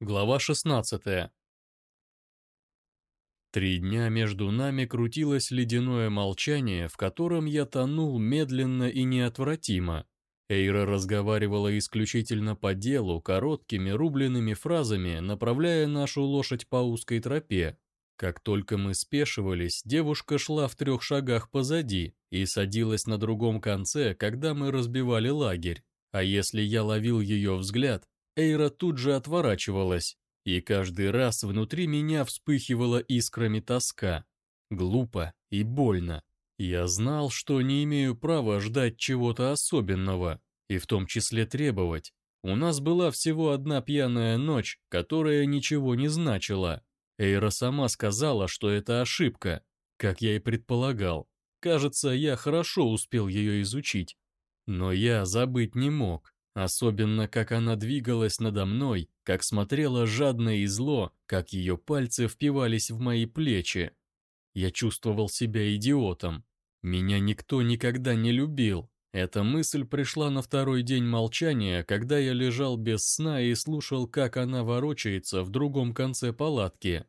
Глава 16 Три дня между нами крутилось ледяное молчание, в котором я тонул медленно и неотвратимо. Эйра разговаривала исключительно по делу, короткими рубленными фразами, направляя нашу лошадь по узкой тропе. Как только мы спешивались, девушка шла в трех шагах позади и садилась на другом конце, когда мы разбивали лагерь. А если я ловил ее взгляд, Эйра тут же отворачивалась, и каждый раз внутри меня вспыхивала искрами тоска. Глупо и больно. Я знал, что не имею права ждать чего-то особенного, и в том числе требовать. У нас была всего одна пьяная ночь, которая ничего не значила. Эйра сама сказала, что это ошибка, как я и предполагал. Кажется, я хорошо успел ее изучить. Но я забыть не мог. Особенно, как она двигалась надо мной, как смотрела жадно и зло, как ее пальцы впивались в мои плечи. Я чувствовал себя идиотом. Меня никто никогда не любил. Эта мысль пришла на второй день молчания, когда я лежал без сна и слушал, как она ворочается в другом конце палатки.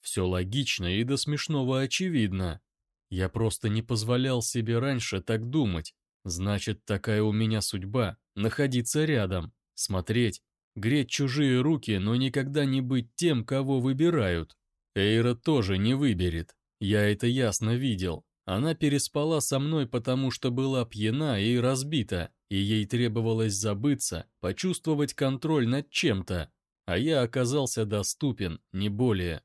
Все логично и до смешного очевидно. Я просто не позволял себе раньше так думать. Значит, такая у меня судьба — находиться рядом, смотреть, греть чужие руки, но никогда не быть тем, кого выбирают. Эйра тоже не выберет. Я это ясно видел. Она переспала со мной, потому что была пьяна и разбита, и ей требовалось забыться, почувствовать контроль над чем-то. А я оказался доступен, не более.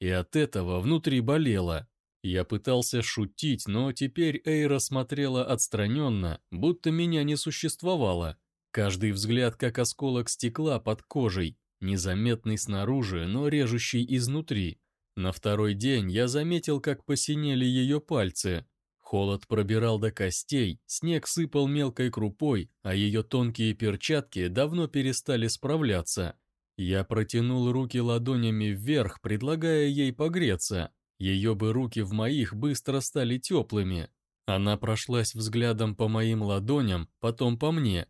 И от этого внутри болело. Я пытался шутить, но теперь Эйра смотрела отстраненно, будто меня не существовало. Каждый взгляд как осколок стекла под кожей, незаметный снаружи, но режущий изнутри. На второй день я заметил, как посинели ее пальцы. Холод пробирал до костей, снег сыпал мелкой крупой, а ее тонкие перчатки давно перестали справляться. Я протянул руки ладонями вверх, предлагая ей погреться, ее бы руки в моих быстро стали теплыми. Она прошлась взглядом по моим ладоням, потом по мне.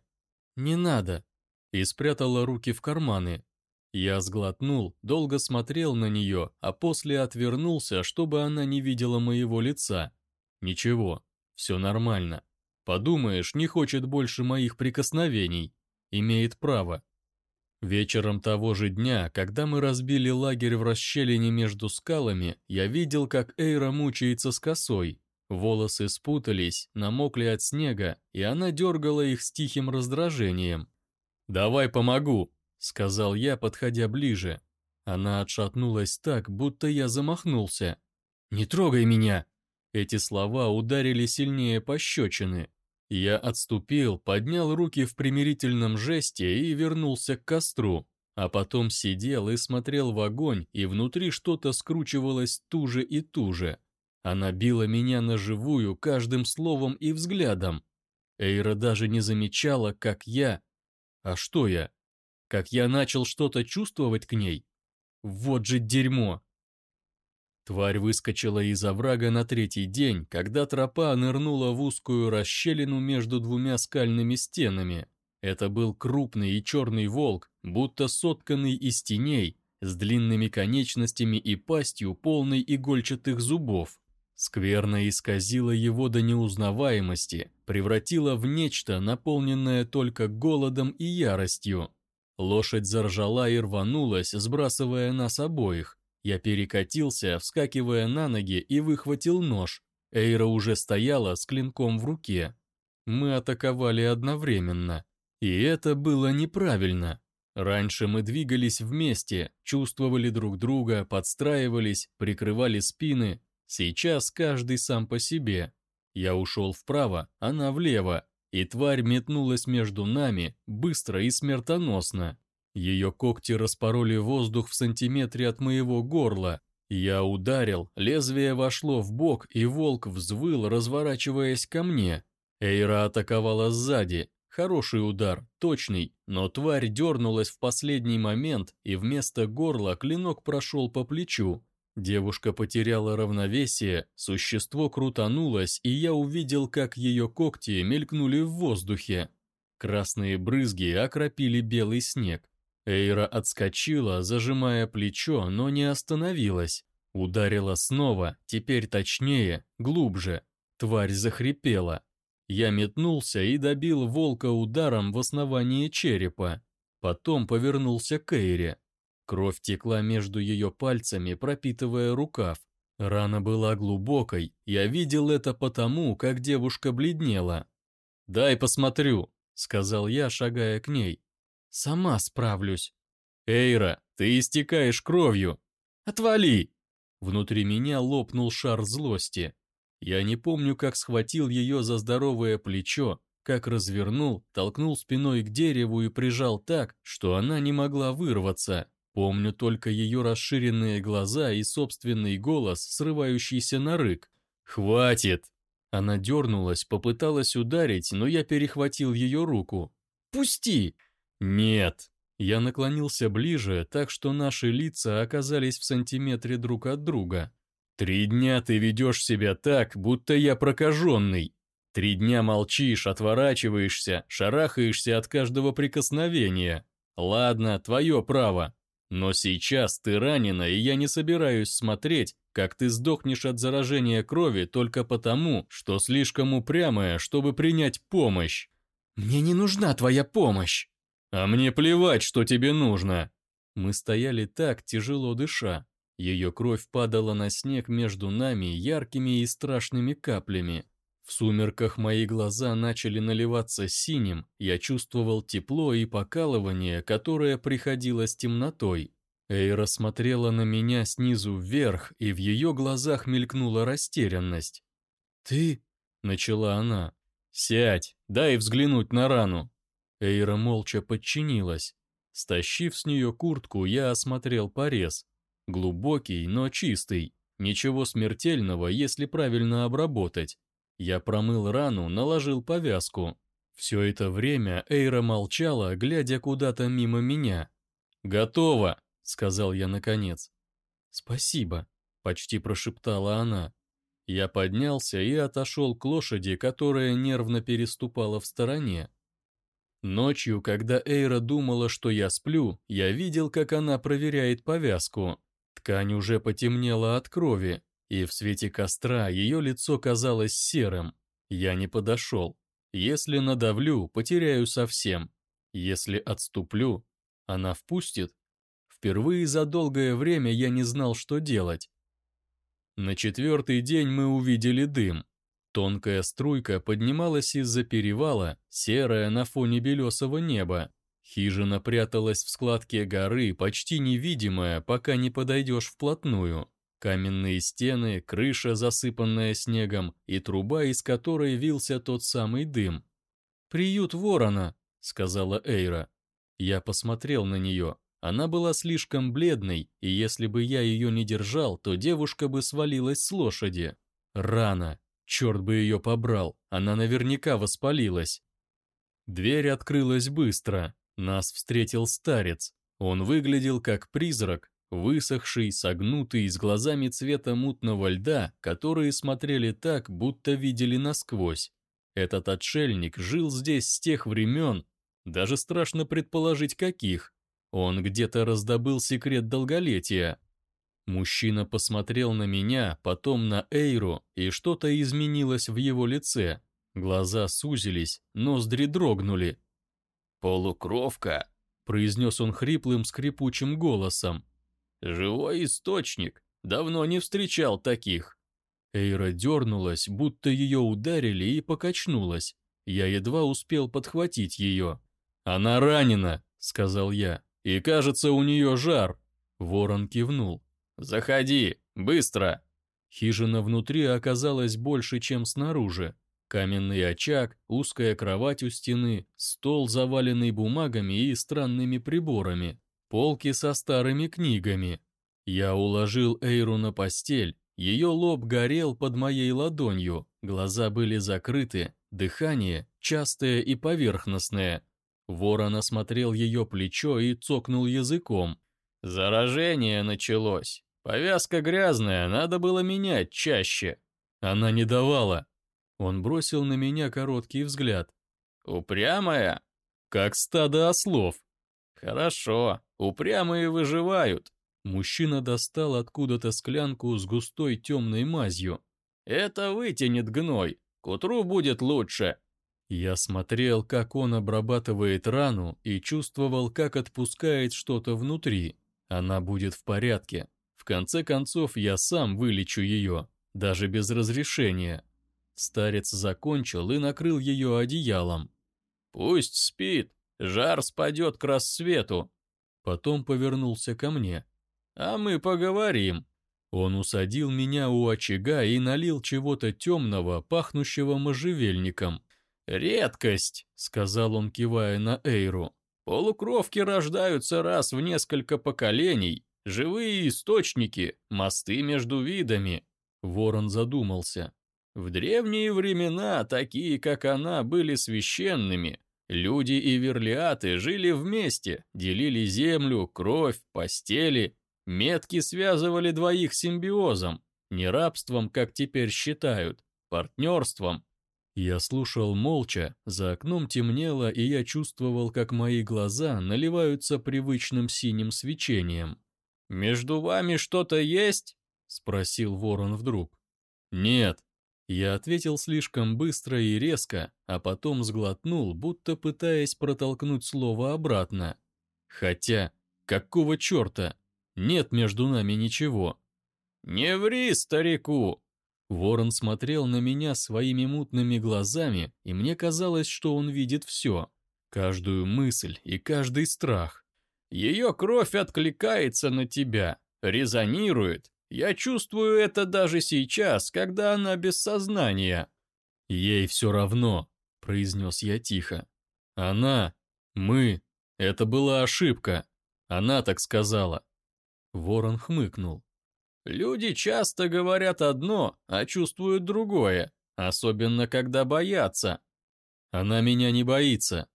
«Не надо!» И спрятала руки в карманы. Я сглотнул, долго смотрел на нее, а после отвернулся, чтобы она не видела моего лица. Ничего, все нормально. Подумаешь, не хочет больше моих прикосновений. Имеет право. Вечером того же дня, когда мы разбили лагерь в расщелине между скалами, я видел, как Эйра мучается с косой. Волосы спутались, намокли от снега, и она дергала их с тихим раздражением. «Давай помогу», — сказал я, подходя ближе. Она отшатнулась так, будто я замахнулся. «Не трогай меня!» Эти слова ударили сильнее пощечины. Я отступил, поднял руки в примирительном жесте и вернулся к костру, а потом сидел и смотрел в огонь, и внутри что-то скручивалось туже и туже. Она била меня на живую каждым словом и взглядом. Эйра даже не замечала, как я... А что я? Как я начал что-то чувствовать к ней? Вот же дерьмо! Тварь выскочила из оврага на третий день, когда тропа нырнула в узкую расщелину между двумя скальными стенами. Это был крупный и черный волк, будто сотканный из теней, с длинными конечностями и пастью, полной игольчатых зубов. Скверно исказила его до неузнаваемости, превратила в нечто, наполненное только голодом и яростью. Лошадь заржала и рванулась, сбрасывая нас обоих. Я перекатился, вскакивая на ноги и выхватил нож. Эйра уже стояла с клинком в руке. Мы атаковали одновременно. И это было неправильно. Раньше мы двигались вместе, чувствовали друг друга, подстраивались, прикрывали спины. Сейчас каждый сам по себе. Я ушел вправо, она влево, и тварь метнулась между нами, быстро и смертоносно. Ее когти распороли воздух в сантиметре от моего горла. Я ударил, лезвие вошло в бок, и волк взвыл, разворачиваясь ко мне. Эйра атаковала сзади. Хороший удар, точный, но тварь дернулась в последний момент, и вместо горла клинок прошел по плечу. Девушка потеряла равновесие, существо крутанулось, и я увидел, как ее когти мелькнули в воздухе. Красные брызги окропили белый снег. Эйра отскочила, зажимая плечо, но не остановилась. Ударила снова, теперь точнее, глубже. Тварь захрипела. Я метнулся и добил волка ударом в основание черепа. Потом повернулся к Эйре. Кровь текла между ее пальцами, пропитывая рукав. Рана была глубокой, я видел это потому, как девушка бледнела. «Дай посмотрю», — сказал я, шагая к ней. «Сама справлюсь». «Эйра, ты истекаешь кровью!» «Отвали!» Внутри меня лопнул шар злости. Я не помню, как схватил ее за здоровое плечо, как развернул, толкнул спиной к дереву и прижал так, что она не могла вырваться. Помню только ее расширенные глаза и собственный голос, срывающийся на рык. «Хватит!» Она дернулась, попыталась ударить, но я перехватил ее руку. «Пусти!» «Нет!» Я наклонился ближе, так что наши лица оказались в сантиметре друг от друга. «Три дня ты ведешь себя так, будто я прокаженный. Три дня молчишь, отворачиваешься, шарахаешься от каждого прикосновения. Ладно, твое право. Но сейчас ты ранена, и я не собираюсь смотреть, как ты сдохнешь от заражения крови только потому, что слишком упрямая, чтобы принять помощь. Мне не нужна твоя помощь. А мне плевать, что тебе нужно. Мы стояли так, тяжело дыша. Ее кровь падала на снег между нами яркими и страшными каплями. В сумерках мои глаза начали наливаться синим, я чувствовал тепло и покалывание, которое приходило с темнотой. Эйра смотрела на меня снизу вверх, и в ее глазах мелькнула растерянность. «Ты?» — начала она. «Сядь, дай взглянуть на рану». Эйра молча подчинилась. Стащив с нее куртку, я осмотрел порез. Глубокий, но чистый. Ничего смертельного, если правильно обработать. Я промыл рану, наложил повязку. Все это время Эйра молчала, глядя куда-то мимо меня. «Готово!» — сказал я наконец. «Спасибо», — почти прошептала она. Я поднялся и отошел к лошади, которая нервно переступала в стороне. Ночью, когда Эйра думала, что я сплю, я видел, как она проверяет повязку. Ткань уже потемнела от крови, и в свете костра ее лицо казалось серым. Я не подошел. Если надавлю, потеряю совсем. Если отступлю, она впустит. Впервые за долгое время я не знал, что делать. На четвертый день мы увидели дым. Тонкая струйка поднималась из-за перевала, серая на фоне белесого неба. Хижина пряталась в складке горы, почти невидимая, пока не подойдешь вплотную. Каменные стены, крыша, засыпанная снегом, и труба, из которой вился тот самый дым. «Приют ворона», — сказала Эйра. Я посмотрел на нее. Она была слишком бледной, и если бы я ее не держал, то девушка бы свалилась с лошади. Рано. Черт бы ее побрал, она наверняка воспалилась. Дверь открылась быстро. Нас встретил старец. Он выглядел как призрак, высохший, согнутый, с глазами цвета мутного льда, которые смотрели так, будто видели насквозь. Этот отшельник жил здесь с тех времен, даже страшно предположить каких. Он где-то раздобыл секрет долголетия. Мужчина посмотрел на меня, потом на Эйру, и что-то изменилось в его лице. Глаза сузились, ноздри дрогнули. «Полукровка», — произнес он хриплым скрипучим голосом. Живой источник. Давно не встречал таких. Эйра дернулась, будто ее ударили и покачнулась. Я едва успел подхватить ее. «Она ранена», — сказал я. «И кажется, у нее жар». Ворон кивнул. «Заходи, быстро!» Хижина внутри оказалась больше, чем снаружи. Каменный очаг, узкая кровать у стены, стол, заваленный бумагами и странными приборами полки со старыми книгами. Я уложил Эйру на постель, ее лоб горел под моей ладонью, глаза были закрыты, дыхание частое и поверхностное. Ворон осмотрел ее плечо и цокнул языком. «Заражение началось. Повязка грязная, надо было менять чаще». Она не давала. Он бросил на меня короткий взгляд. «Упрямая?» «Как стадо ослов», Хорошо, упрямые выживают. Мужчина достал откуда-то склянку с густой темной мазью. Это вытянет гной, к утру будет лучше. Я смотрел, как он обрабатывает рану и чувствовал, как отпускает что-то внутри. Она будет в порядке. В конце концов, я сам вылечу ее, даже без разрешения. Старец закончил и накрыл ее одеялом. «Пусть спит, жар спадет к рассвету». Потом повернулся ко мне. «А мы поговорим». Он усадил меня у очага и налил чего-то темного, пахнущего можжевельником. «Редкость», — сказал он, кивая на Эйру. «Полукровки рождаются раз в несколько поколений. Живые источники, мосты между видами». Ворон задумался. В древние времена такие, как она, были священными. Люди и верлиаты жили вместе, делили землю, кровь, постели. Метки связывали двоих симбиозом, не рабством, как теперь считают, партнерством. Я слушал молча, за окном темнело, и я чувствовал, как мои глаза наливаются привычным синим свечением. «Между вами что-то есть?» — спросил ворон вдруг. «Нет», я ответил слишком быстро и резко, а потом сглотнул, будто пытаясь протолкнуть слово обратно. Хотя, какого черта? Нет между нами ничего. «Не ври старику!» Ворон смотрел на меня своими мутными глазами, и мне казалось, что он видит все. Каждую мысль и каждый страх. Ее кровь откликается на тебя, резонирует, я чувствую это даже сейчас, когда она без сознания». «Ей все равно», — произнес я тихо. «Она, мы, это была ошибка. Она так сказала». Ворон хмыкнул. «Люди часто говорят одно, а чувствуют другое, особенно когда боятся». «Она меня не боится».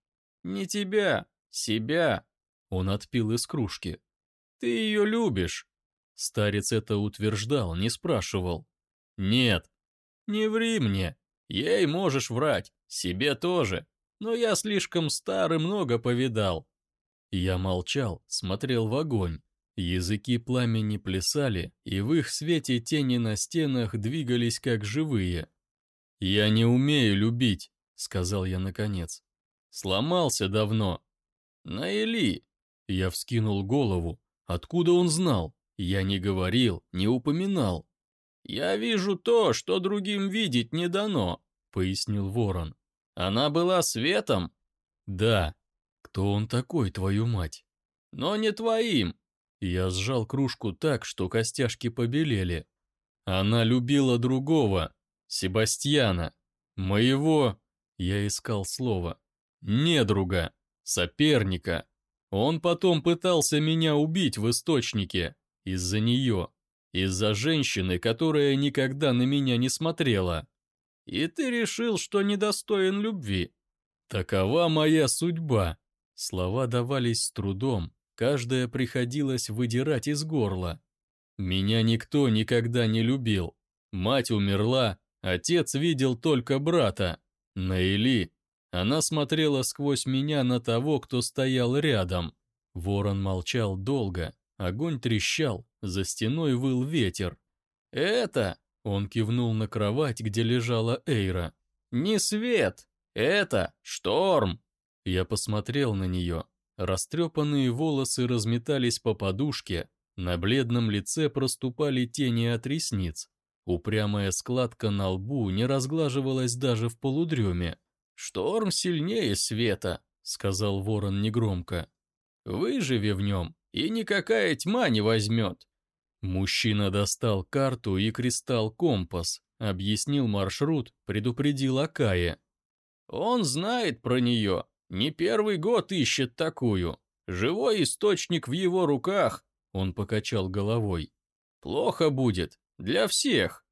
«Не тебя, себя». Он отпил из кружки. «Ты ее любишь, Старец это утверждал, не спрашивал. «Нет». «Не ври мне. Ей можешь врать, себе тоже. Но я слишком стар и много повидал». Я молчал, смотрел в огонь. Языки пламени плясали, и в их свете тени на стенах двигались как живые. «Я не умею любить», — сказал я наконец. «Сломался давно». «Наили!» Я вскинул голову. Откуда он знал? Я не говорил, не упоминал. «Я вижу то, что другим видеть не дано», — пояснил ворон. «Она была светом?» «Да. Кто он такой, твою мать?» «Но не твоим». Я сжал кружку так, что костяшки побелели. Она любила другого, Себастьяна, моего, я искал слово, недруга, соперника. Он потом пытался меня убить в источнике, из-за нее. Из-за женщины, которая никогда на меня не смотрела. И ты решил, что недостоин любви. Такова моя судьба. Слова давались с трудом, каждая приходилось выдирать из горла. Меня никто никогда не любил. Мать умерла, отец видел только брата. Наили. Она смотрела сквозь меня на того, кто стоял рядом. Ворон молчал долго, Огонь трещал, за стеной выл ветер. «Это...» — он кивнул на кровать, где лежала Эйра. «Не свет! Это шторм!» Я посмотрел на нее. Растрепанные волосы разметались по подушке, на бледном лице проступали тени от ресниц. Упрямая складка на лбу не разглаживалась даже в полудреме. «Шторм сильнее света», — сказал ворон негромко. «Выживи в нем, и никакая тьма не возьмет. Мужчина достал карту и кристалл-компас, объяснил маршрут, предупредил Акая. Он знает про нее, не первый год ищет такую. Живой источник в его руках, он покачал головой. Плохо будет, для всех.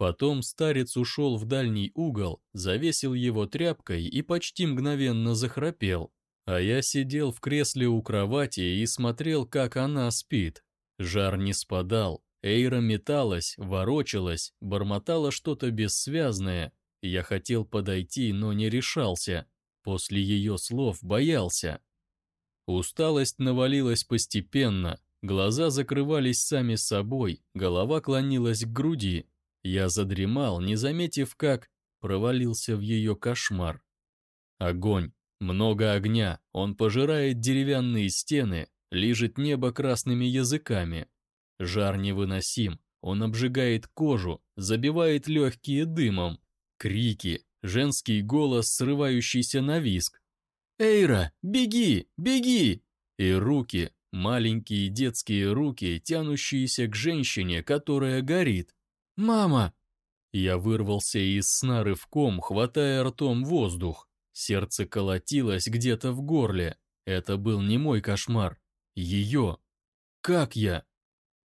Потом старец ушел в дальний угол, завесил его тряпкой и почти мгновенно захрапел. А я сидел в кресле у кровати и смотрел, как она спит. Жар не спадал, Эйра металась, ворочалась, бормотала что-то бессвязное. Я хотел подойти, но не решался. После ее слов боялся. Усталость навалилась постепенно, глаза закрывались сами собой, голова клонилась к груди. Я задремал, не заметив, как провалился в ее кошмар. Огонь, много огня, он пожирает деревянные стены, лижет небо красными языками. Жар невыносим, он обжигает кожу, забивает легкие дымом. Крики, женский голос, срывающийся на виск. «Эйра, беги, беги!» И руки, маленькие детские руки, тянущиеся к женщине, которая горит. «Мама!» Я вырвался из сна рывком, хватая ртом воздух. Сердце колотилось где-то в горле. Это был не мой кошмар. Ее. Как я?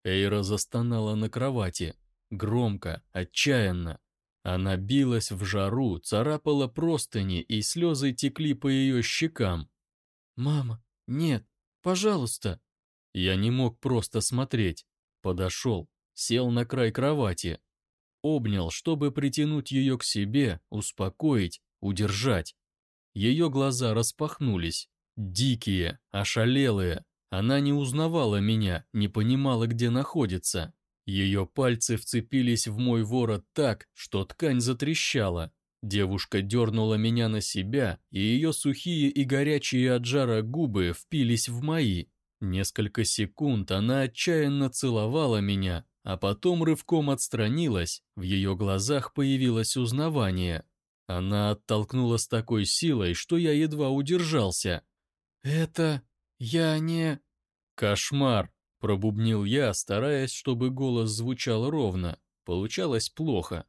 Эйра застонала на кровати. Громко, отчаянно. Она билась в жару, царапала простыни, и слезы текли по ее щекам. «Мама, нет, пожалуйста!» Я не мог просто смотреть. Подошел, сел на край кровати. Обнял, чтобы притянуть ее к себе, успокоить, удержать. Ее глаза распахнулись. Дикие, ошалелые. Она не узнавала меня, не понимала, где находится. Ее пальцы вцепились в мой ворот так, что ткань затрещала. Девушка дернула меня на себя, и ее сухие и горячие от жара губы впились в мои. Несколько секунд она отчаянно целовала меня, а потом рывком отстранилась, в ее глазах появилось узнавание. Она оттолкнула с такой силой, что я едва удержался. «Это... я не...» «Кошмар!» – пробубнил я, стараясь, чтобы голос звучал ровно. Получалось плохо.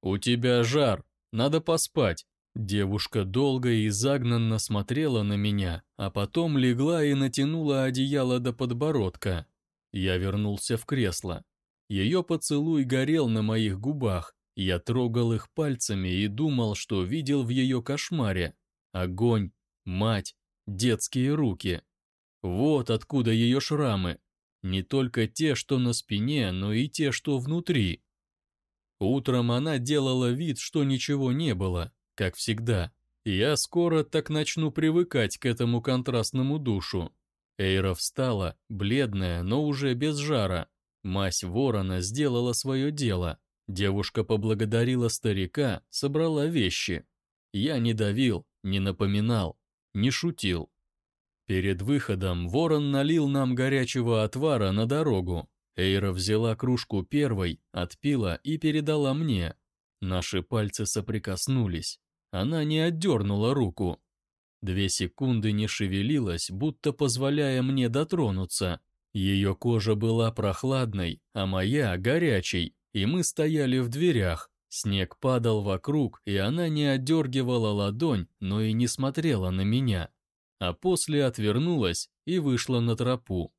«У тебя жар, надо поспать». Девушка долго и загнанно смотрела на меня, а потом легла и натянула одеяло до подбородка. Я вернулся в кресло. Ее поцелуй горел на моих губах, я трогал их пальцами и думал, что видел в ее кошмаре. Огонь, мать, детские руки. Вот откуда ее шрамы. Не только те, что на спине, но и те, что внутри. Утром она делала вид, что ничего не было, как всегда. Я скоро так начну привыкать к этому контрастному душу. Эйра встала, бледная, но уже без жара. Мась ворона сделала свое дело. Девушка поблагодарила старика, собрала вещи. Я не давил, не напоминал, не шутил. Перед выходом ворон налил нам горячего отвара на дорогу. Эйра взяла кружку первой, отпила и передала мне. Наши пальцы соприкоснулись. Она не отдернула руку. Две секунды не шевелилась, будто позволяя мне дотронуться. Ее кожа была прохладной, а моя – горячей, и мы стояли в дверях. Снег падал вокруг, и она не отдергивала ладонь, но и не смотрела на меня. А после отвернулась и вышла на тропу.